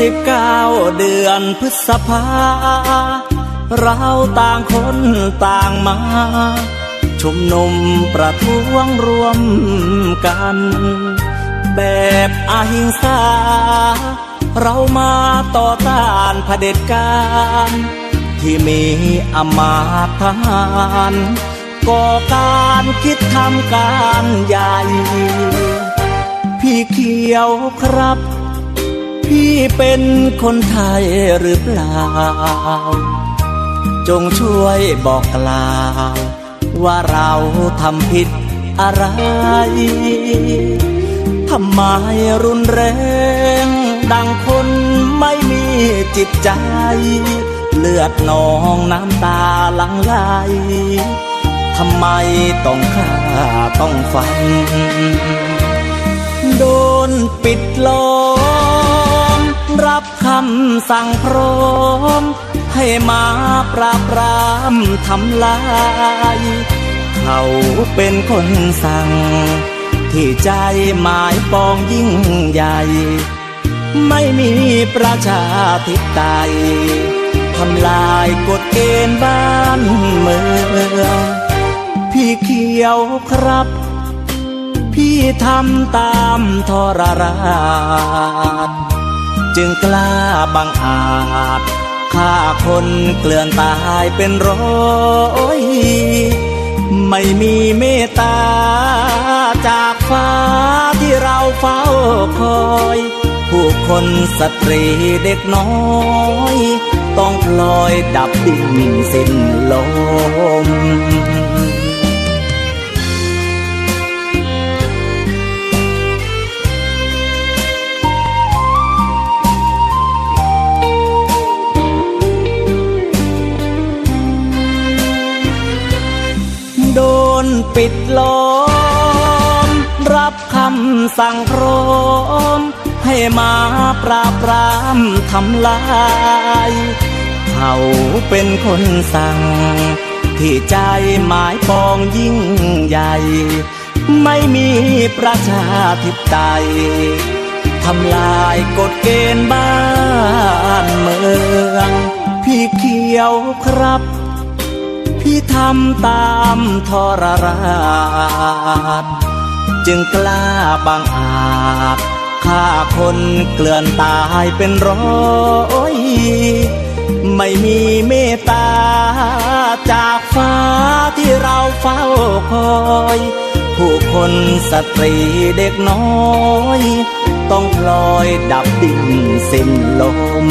สิบเก้าเดือนพฤษภา เราต่างคนต่างมา ชุมนุมประท้วงรวมกัน แบบอาหิงสา เรามาต่อต้านเผด็จการ ที่มีอำมาตทหารก่อการคิดทำการใหญ่ พี่เขียวครับ พี่เป็นคนไทยหรือเปล่า จงช่วยบอกกล่าว ว่าเราทำผิดอะไร ทำไมรุนแรง ดังคนไม่มีจิตใจ เลือดนองน้ำตาหลังไหลทำไมต้องฆ่าต้องฟัน โดนปิดล้อม รับคำสั่งพร้อม ให้มาปราบรามทำลาย เขาเป็นคนสั่ง ที่ใจหมายปองยิ่งใหญ่ ไม่มีประชาธิปไตยทำลายกฎเกณฑ์บ้านเมืองพี่เขียวครับ พี่ทำตามทรราช จึงกล้าบังอาจฆ่าคนเกลื่อนตายเป็นร้อยไม่มีเมตตาจากฟ้าที่เราเฝ้าคอย ผู้คนสตรีเด็กน้อย ต้องพลอยดับดิ้นสิ้นลม ปิดล้อม รับคำสั่งพร้อม ให้มาปราบปรามทำลายเขาเป็นคนสั่ง ที่ใจหมายปองยิ่งใหญ่ ไม่มีประชาธิปไตยทำลายกฎเกณฑ์บ้านเมือง พี่เขียวครับ พี่ทำตามทรราช จึงกล้าบางอาจฆ่าคนเกลื่อนตายเป็นร้อยไม่มีเมตตา จากฟ้าที่เราเฝ้าคอย ผู้คนสตรีเด็กน้อย ต้องพลอยดับดิ้นสิ้นลม